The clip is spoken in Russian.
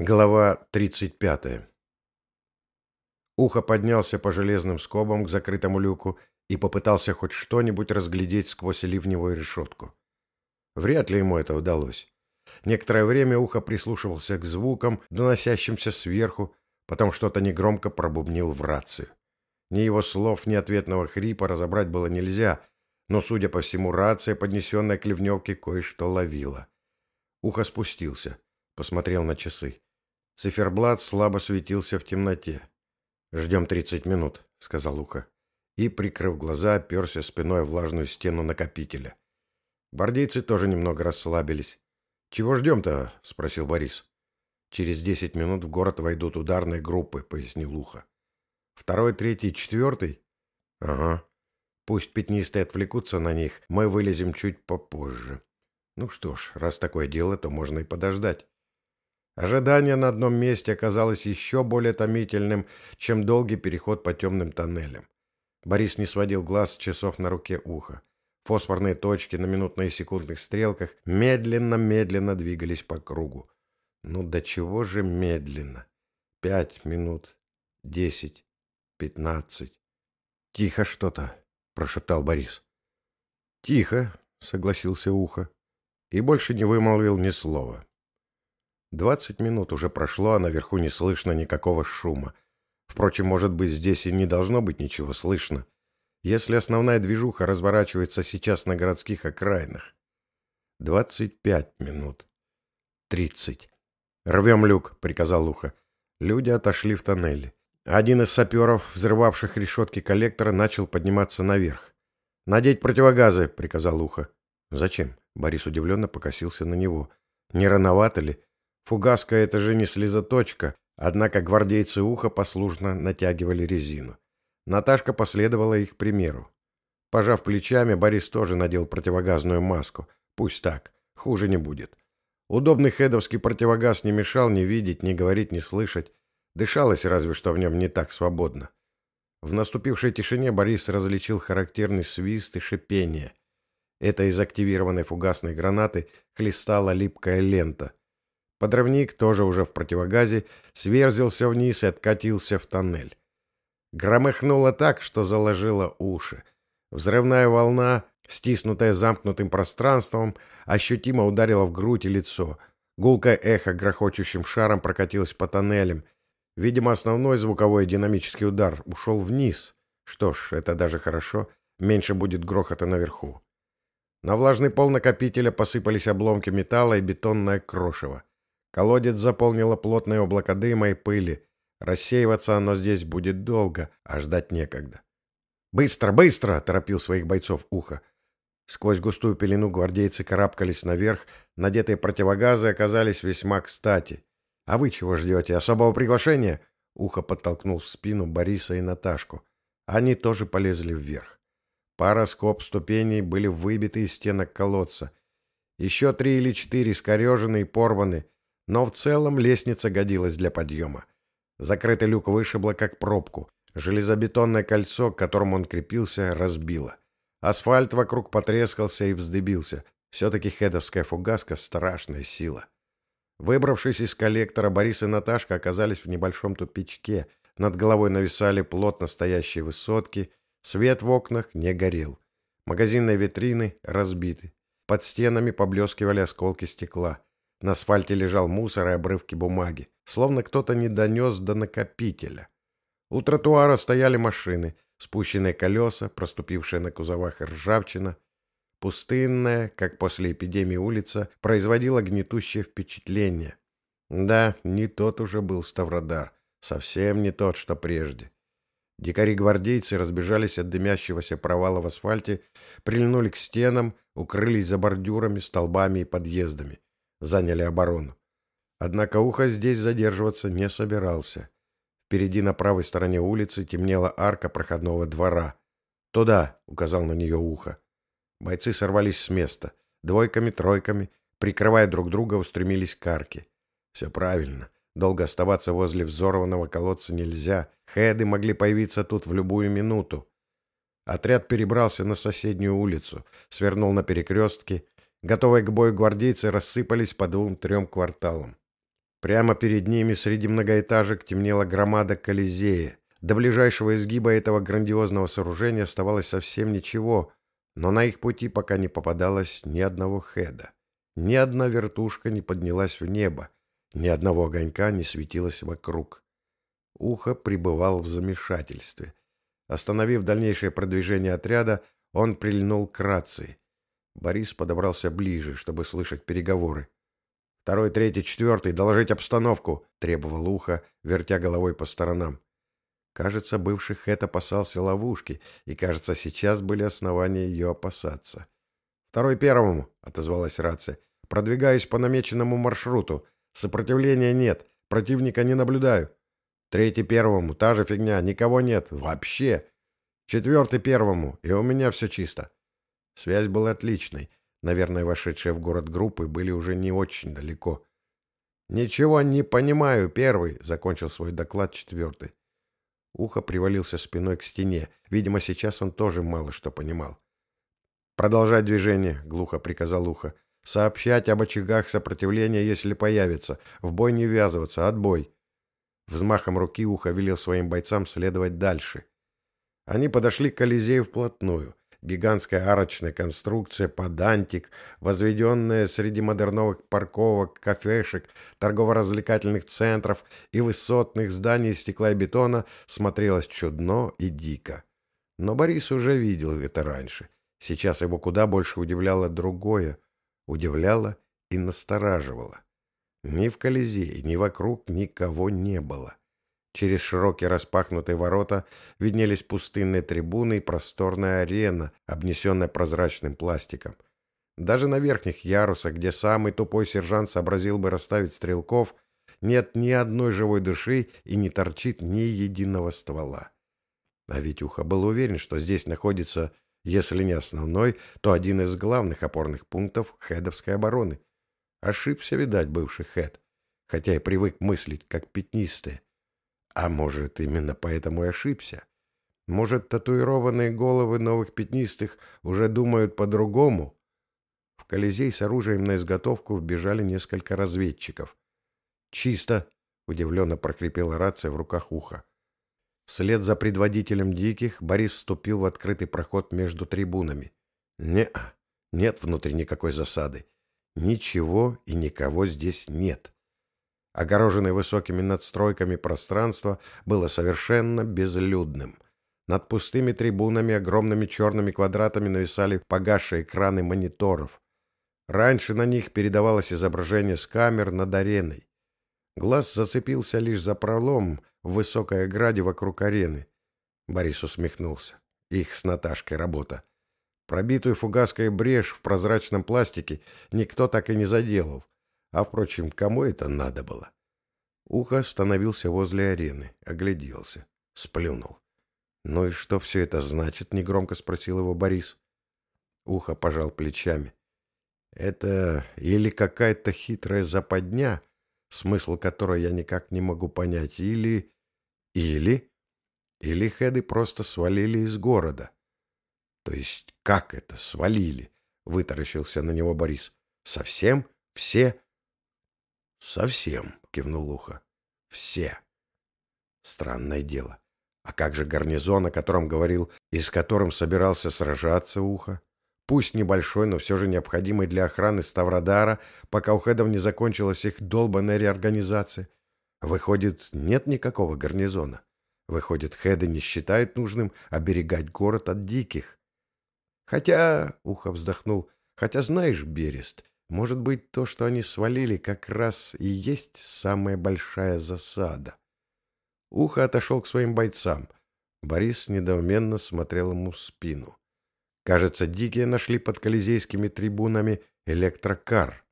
Глава 35. Ухо поднялся по железным скобам к закрытому люку и попытался хоть что-нибудь разглядеть сквозь ливневую решетку. Вряд ли ему это удалось. Некоторое время ухо прислушивался к звукам, доносящимся сверху, потом что-то негромко пробубнил в рацию. Ни его слов, ни ответного хрипа разобрать было нельзя, но, судя по всему, рация, поднесенная к ливневке, кое-что ловила. Ухо спустился, посмотрел на часы. Циферблат слабо светился в темноте. «Ждем тридцать минут», — сказал Ухо. И, прикрыв глаза, оперся спиной влажную стену накопителя. Гвардейцы тоже немного расслабились. «Чего ждем-то?» — спросил Борис. «Через десять минут в город войдут ударные группы», — пояснил Ухо. «Второй, третий, четвертый?» «Ага. Пусть пятнистые отвлекутся на них, мы вылезем чуть попозже. Ну что ж, раз такое дело, то можно и подождать». Ожидание на одном месте оказалось еще более томительным, чем долгий переход по темным тоннелям. Борис не сводил глаз с часов на руке уха. Фосфорные точки на минутных и секундных стрелках медленно-медленно двигались по кругу. Ну до чего же медленно? Пять минут, десять, пятнадцать. Тихо что-то, прошептал Борис. Тихо, согласился ухо и больше не вымолвил ни слова. Двадцать минут уже прошло, а наверху не слышно никакого шума. Впрочем, может быть, здесь и не должно быть ничего слышно, если основная движуха разворачивается сейчас на городских окраинах. Двадцать пять минут. Тридцать. «Рвем люк», — приказал Луха. Люди отошли в тоннели. Один из саперов, взрывавших решетки коллектора, начал подниматься наверх. «Надеть противогазы», — приказал Луха. «Зачем?» — Борис удивленно покосился на него. «Не рановато ли?» Фугаска — это же не слезоточка, однако гвардейцы уха послушно натягивали резину. Наташка последовала их примеру. Пожав плечами, Борис тоже надел противогазную маску. Пусть так, хуже не будет. Удобный хедовский противогаз не мешал ни видеть, ни говорить, ни слышать. Дышалось разве что в нем не так свободно. В наступившей тишине Борис различил характерный свист и шипение. Это из активированной фугасной гранаты хлестала липкая лента. Подрывник, тоже уже в противогазе, сверзился вниз и откатился в тоннель. Громыхнуло так, что заложило уши. Взрывная волна, стиснутая замкнутым пространством, ощутимо ударила в грудь и лицо. Гулкое эхо грохочущим шаром прокатилось по тоннелям. Видимо, основной звуковой динамический удар ушел вниз. Что ж, это даже хорошо. Меньше будет грохота наверху. На влажный пол накопителя посыпались обломки металла и бетонное крошево. Колодец заполнило плотное облако дыма и пыли. Рассеиваться оно здесь будет долго, а ждать некогда. «Быстро, быстро!» — торопил своих бойцов ухо. Сквозь густую пелену гвардейцы карабкались наверх, надетые противогазы оказались весьма кстати. «А вы чего ждете? Особого приглашения?» Ухо подтолкнул в спину Бориса и Наташку. Они тоже полезли вверх. Пара скоб ступеней были выбиты из стенок колодца. Еще три или четыре скорежены и порваны — но в целом лестница годилась для подъема. Закрытый люк вышибло как пробку. Железобетонное кольцо, к которому он крепился, разбило. Асфальт вокруг потрескался и вздыбился. Все-таки хедовская фугаска — страшная сила. Выбравшись из коллектора, Борис и Наташка оказались в небольшом тупичке. Над головой нависали плотно стоящие высотки. Свет в окнах не горел. Магазинные витрины разбиты. Под стенами поблескивали осколки стекла. На асфальте лежал мусор и обрывки бумаги, словно кто-то не донес до накопителя. У тротуара стояли машины, спущенные колеса, проступившие на кузовах ржавчина. Пустынная, как после эпидемии улица, производила гнетущее впечатление. Да, не тот уже был Ставродар, совсем не тот, что прежде. Дикари-гвардейцы разбежались от дымящегося провала в асфальте, прильнули к стенам, укрылись за бордюрами, столбами и подъездами заняли оборону. Однако Ухо здесь задерживаться не собирался. Впереди на правой стороне улицы темнела арка проходного двора. «Туда!» — указал на нее Ухо. Бойцы сорвались с места. Двойками-тройками, прикрывая друг друга, устремились к арке. Все правильно. Долго оставаться возле взорванного колодца нельзя. Хеды могли появиться тут в любую минуту. Отряд перебрался на соседнюю улицу, свернул на перекрестке Готовые к бою гвардейцы рассыпались по двум-трем кварталам. Прямо перед ними среди многоэтажек темнела громада Колизея. До ближайшего изгиба этого грандиозного сооружения оставалось совсем ничего, но на их пути пока не попадалось ни одного хеда. Ни одна вертушка не поднялась в небо, ни одного огонька не светилось вокруг. Ухо пребывал в замешательстве. Остановив дальнейшее продвижение отряда, он прильнул к рации. Борис подобрался ближе, чтобы слышать переговоры. «Второй, третий, четвертый, доложить обстановку!» — требовал ухо, вертя головой по сторонам. Кажется, бывший Хэт опасался ловушки, и, кажется, сейчас были основания ее опасаться. «Второй первому!» — отозвалась рация. «Продвигаюсь по намеченному маршруту. Сопротивления нет. Противника не наблюдаю. Третий первому. Та же фигня. Никого нет. Вообще. Четвертый первому. И у меня все чисто». Связь была отличной. Наверное, вошедшие в город группы были уже не очень далеко. «Ничего не понимаю, первый», — закончил свой доклад четвертый. Ухо привалился спиной к стене. Видимо, сейчас он тоже мало что понимал. «Продолжать движение», — глухо приказал Ухо. «Сообщать об очагах сопротивления, если появится. В бой не ввязываться. Отбой». Взмахом руки Ухо велел своим бойцам следовать дальше. Они подошли к Колизею вплотную. Гигантская арочная конструкция, подантик, возведенная среди модерновых парковок, кафешек, торгово-развлекательных центров и высотных зданий стекла и бетона, смотрелась чудно и дико. Но Борис уже видел это раньше. Сейчас его куда больше удивляло другое. Удивляло и настораживало. Ни в Колизее, ни вокруг никого не было. Через широкие распахнутые ворота виднелись пустынные трибуны и просторная арена, обнесенная прозрачным пластиком. Даже на верхних ярусах, где самый тупой сержант сообразил бы расставить стрелков, нет ни одной живой души и не торчит ни единого ствола. А Ухо был уверен, что здесь находится, если не основной, то один из главных опорных пунктов хедовской обороны. Ошибся, видать, бывший хед, хотя и привык мыслить как пятнистые. А может, именно поэтому и ошибся? Может, татуированные головы новых пятнистых уже думают по-другому? В Колизей с оружием на изготовку вбежали несколько разведчиков. «Чисто!» — удивленно прокрепела рация в руках уха. Вслед за предводителем диких Борис вступил в открытый проход между трибунами. не нет внутри никакой засады. Ничего и никого здесь нет. Огороженное высокими надстройками пространство было совершенно безлюдным. Над пустыми трибунами огромными черными квадратами нависали погасшие экраны мониторов. Раньше на них передавалось изображение с камер над ареной. Глаз зацепился лишь за пролом в высокой ограде вокруг арены. Борис усмехнулся. Их с Наташкой работа. Пробитую фугаской брешь в прозрачном пластике никто так и не заделал. А, впрочем, кому это надо было? Ухо остановился возле арены, огляделся, сплюнул. «Ну и что все это значит?» — негромко спросил его Борис. Ухо пожал плечами. «Это или какая-то хитрая западня, смысл которой я никак не могу понять, или... или... или хеды просто свалили из города». «То есть как это свалили?» — вытаращился на него Борис. «Совсем? Все?» «Совсем», — кивнул Ухо. «Все». Странное дело. А как же гарнизон, о котором говорил, и с которым собирался сражаться Ухо? Пусть небольшой, но все же необходимый для охраны Ставродара, пока у хедов не закончилась их долбанная реорганизация. Выходит, нет никакого гарнизона. Выходит, хеды не считают нужным оберегать город от диких. Хотя, Ухо вздохнул, хотя знаешь, Берест, может быть, то, что они свалили, как раз и есть самая большая засада. Ухо отошел к своим бойцам. Борис недоуменно смотрел ему в спину. Кажется, дикие нашли под колизейскими трибунами электрокар.